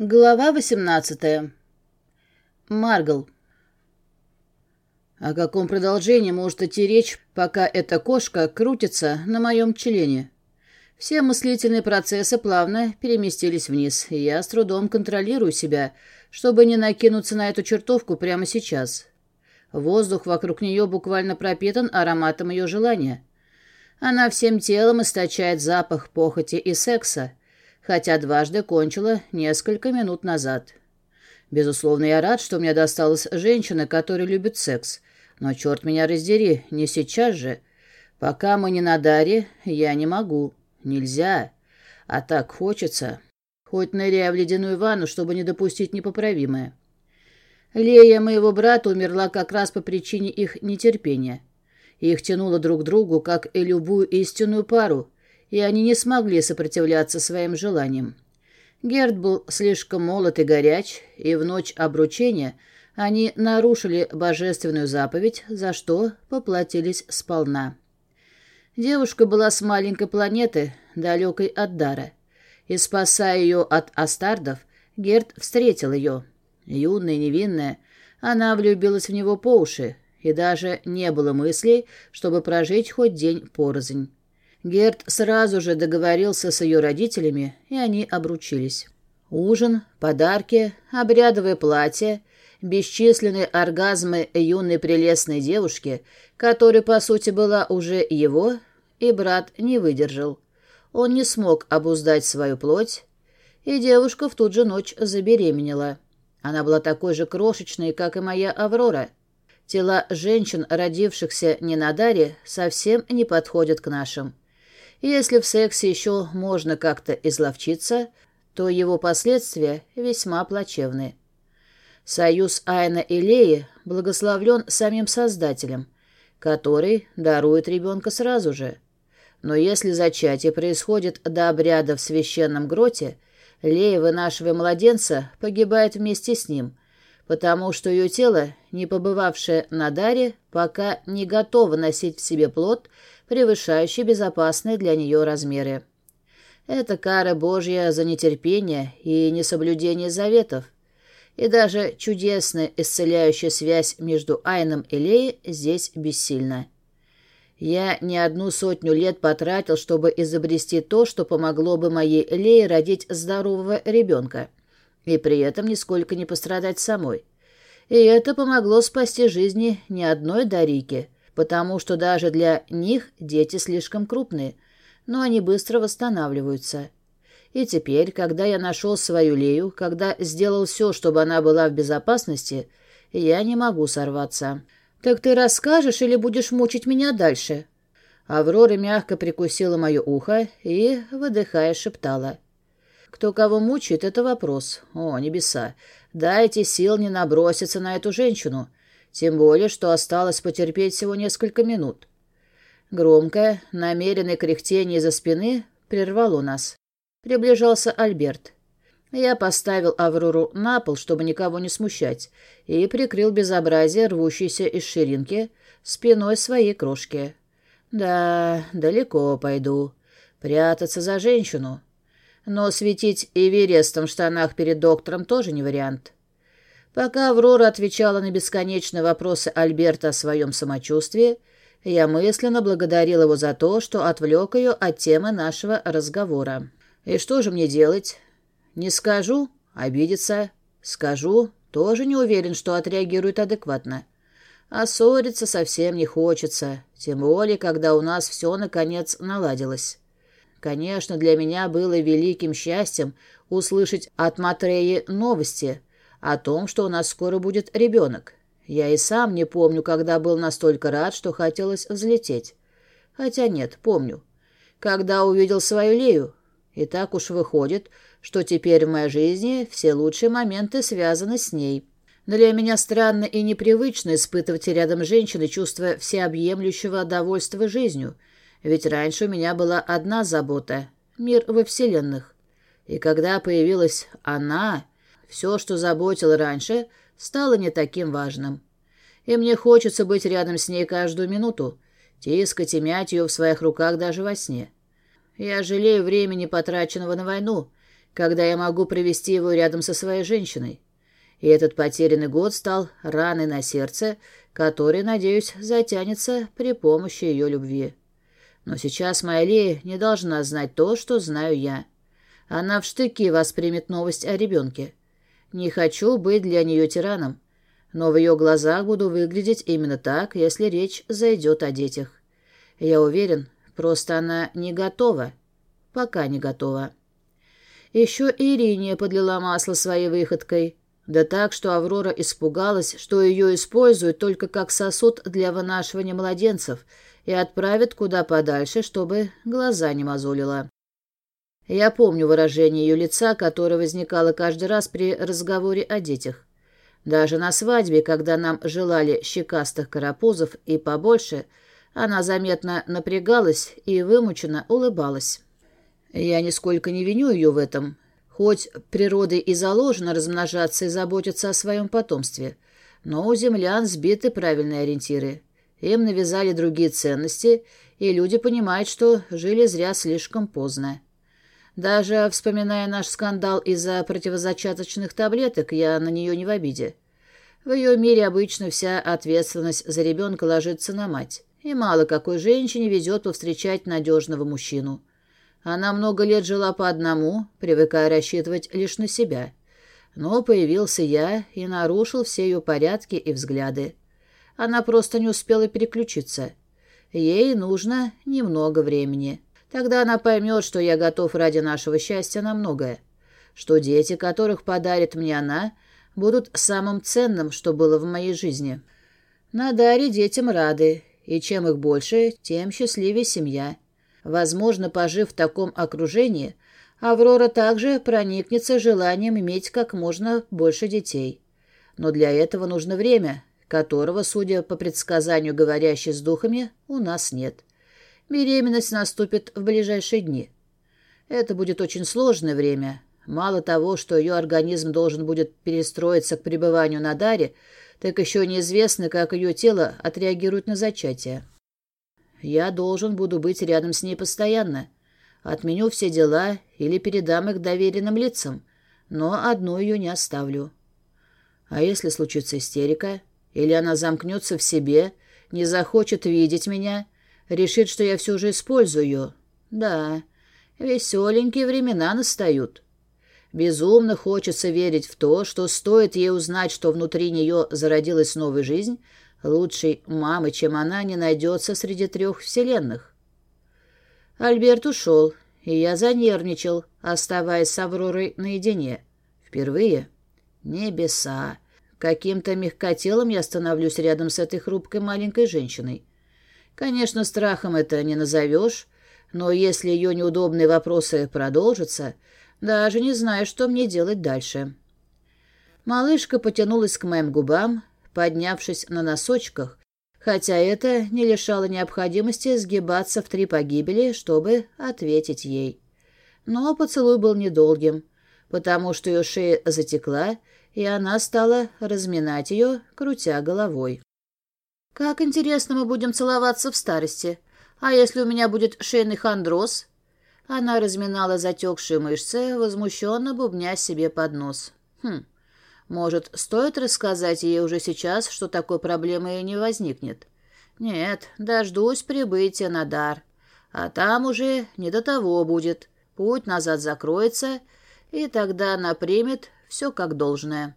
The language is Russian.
Глава 18. Маргл. О каком продолжении может идти речь, пока эта кошка крутится на моем члене? Все мыслительные процессы плавно переместились вниз, и я с трудом контролирую себя, чтобы не накинуться на эту чертовку прямо сейчас. Воздух вокруг нее буквально пропитан ароматом ее желания. Она всем телом источает запах похоти и секса, хотя дважды кончила несколько минут назад. Безусловно, я рад, что мне досталась женщина, которая любит секс, но, черт меня раздери, не сейчас же. Пока мы не на даре, я не могу. Нельзя. А так хочется. Хоть ныряя в ледяную ванну, чтобы не допустить непоправимое. Лея моего брата умерла как раз по причине их нетерпения. Их тянуло друг к другу, как и любую истинную пару, и они не смогли сопротивляться своим желаниям. Герд был слишком молод и горяч, и в ночь обручения они нарушили божественную заповедь, за что поплатились сполна. Девушка была с маленькой планеты, далекой от дара, и, спасая ее от астардов, Герд встретил ее. Юная, невинная, она влюбилась в него по уши, и даже не было мыслей, чтобы прожить хоть день порознь. Герд сразу же договорился с ее родителями, и они обручились. Ужин, подарки, обрядовое платье, бесчисленные оргазмы юной прелестной девушки, которая, по сути, была уже его, и брат не выдержал. Он не смог обуздать свою плоть, и девушка в ту же ночь забеременела. Она была такой же крошечной, как и моя Аврора. Тела женщин, родившихся не на даре, совсем не подходят к нашим. Если в сексе еще можно как-то изловчиться, то его последствия весьма плачевны. Союз Айна и Леи благословлен самим Создателем, который дарует ребенка сразу же. Но если зачатие происходит до обряда в священном гроте, Лея, вынашивая младенца, погибает вместе с ним, потому что ее тело, не побывавшее на даре, пока не готово носить в себе плод, превышающий безопасные для нее размеры. Это кара Божья за нетерпение и несоблюдение заветов. И даже чудесная исцеляющая связь между Айном и Леей здесь бессильна. Я не одну сотню лет потратил, чтобы изобрести то, что помогло бы моей Лее родить здорового ребенка, и при этом нисколько не пострадать самой. И это помогло спасти жизни не одной Дарики, потому что даже для них дети слишком крупные, но они быстро восстанавливаются. И теперь, когда я нашел свою Лею, когда сделал все, чтобы она была в безопасности, я не могу сорваться. «Так ты расскажешь или будешь мучить меня дальше?» Аврора мягко прикусила мое ухо и, выдыхая, шептала. «Кто кого мучает, это вопрос. О, небеса! Дайте сил не наброситься на эту женщину. Тем более, что осталось потерпеть всего несколько минут. Громкое, намеренное кряхтение из-за спины прервало нас. Приближался Альберт. Я поставил Аврору на пол, чтобы никого не смущать, и прикрыл безобразие, рвущееся из ширинки, спиной своей крошки. Да, далеко пойду. Прятаться за женщину. Но светить Эверестом в штанах перед доктором тоже не вариант. Пока Аврора отвечала на бесконечные вопросы Альберта о своем самочувствии, я мысленно благодарил его за то, что отвлек ее от темы нашего разговора. И что же мне делать? Не скажу — обидится. Скажу — тоже не уверен, что отреагирует адекватно. А ссориться совсем не хочется, тем более, когда у нас все, наконец, наладилось. Конечно, для меня было великим счастьем услышать от Матреи новости — о том, что у нас скоро будет ребенок. Я и сам не помню, когда был настолько рад, что хотелось взлететь. Хотя нет, помню. Когда увидел свою Лею. И так уж выходит, что теперь в моей жизни все лучшие моменты связаны с ней. Для меня странно и непривычно испытывать рядом женщины чувство всеобъемлющего довольства жизнью, ведь раньше у меня была одна забота — мир во вселенных. И когда появилась она, все, что заботило раньше, стало не таким важным. И мне хочется быть рядом с ней каждую минуту, тискать и мять ее в своих руках даже во сне. Я жалею времени, потраченного на войну, когда я могу провести его рядом со своей женщиной. И этот потерянный год стал раной на сердце, который, надеюсь, затянется при помощи ее любви. Но сейчас моя Лея не должна знать то, что знаю я. Она в штыки воспримет новость о ребенке. Не хочу быть для нее тираном, но в ее глазах буду выглядеть именно так, если речь зайдет о детях. Я уверен, просто она не готова. Пока не готова. Еще Ириния подлила масло своей выходкой. Да так, что Аврора испугалась, что ее используют только как сосуд для вынашивания младенцев и отправят куда подальше, чтобы глаза не мозолила. Я помню выражение ее лица, которое возникало каждый раз при разговоре о детях. Даже на свадьбе, когда нам желали щекастых карапузов и побольше, она заметно напрягалась и вымученно улыбалась. Я нисколько не виню ее в этом, хоть природой и заложено размножаться и заботиться о своем потомстве, но у землян сбиты правильные ориентиры. Им навязали другие ценности, и люди понимают, что жили зря слишком поздно. Даже вспоминая наш скандал из-за противозачаточных таблеток, я на нее не в обиде. В ее мире обычно вся ответственность за ребенка ложится на мать, и мало какой женщине везет повстречать надежного мужчину. Она много лет жила по одному, привыкая рассчитывать лишь на себя. Но появился я и нарушил все ее порядки и взгляды. Она просто не успела переключиться. Ей нужно немного времени. Тогда она поймет, что я готов ради нашего счастья на многое. Что дети, которых подарит мне она, будут самым ценным, что было в моей жизни. На Даре детям рады, и чем их больше, тем счастливее семья. Возможно, пожив в таком окружении, Аврора также проникнется желанием иметь как можно больше детей. Но для этого нужно время, которого, судя по предсказанию говорящей с духами, у нас нет. Беременность наступит в ближайшие дни. Это будет очень сложное время. Мало того, что ее организм должен будет перестроиться к пребыванию на даре, так еще неизвестно, как ее тело отреагирует на зачатие. Я должен буду быть рядом с ней постоянно. Отменю все дела или передам их доверенным лицам, но одну ее не оставлю. А если случится истерика? Или она замкнется в себе, не захочет видеть меня — Решит, что я все же использую. Да, веселенькие времена настают. Безумно хочется верить в то, что стоит ей узнать, что внутри нее зародилась новая жизнь, лучшей мамы, чем она, не найдется среди трех вселенных. Альберт ушел, и я занервничал, оставаясь с Авророй наедине. Впервые. Небеса. Каким-то мягкотелом я становлюсь рядом с этой хрупкой маленькой женщиной. Конечно, страхом это не назовешь, но если ее неудобные вопросы продолжатся, даже не знаю, что мне делать дальше. Малышка потянулась к моим губам, поднявшись на носочках, хотя это не лишало необходимости сгибаться в три погибели, чтобы ответить ей. Но поцелуй был недолгим, потому что ее шея затекла, и она стала разминать ее, крутя головой. «Как интересно мы будем целоваться в старости. А если у меня будет шейный хондроз?» Она разминала затекшие мышцы, возмущенно бубня себе под нос. «Хм, может, стоит рассказать ей уже сейчас, что такой проблемы и не возникнет?» «Нет, дождусь прибытия на дар. А там уже не до того будет. Путь назад закроется, и тогда она примет все как должное».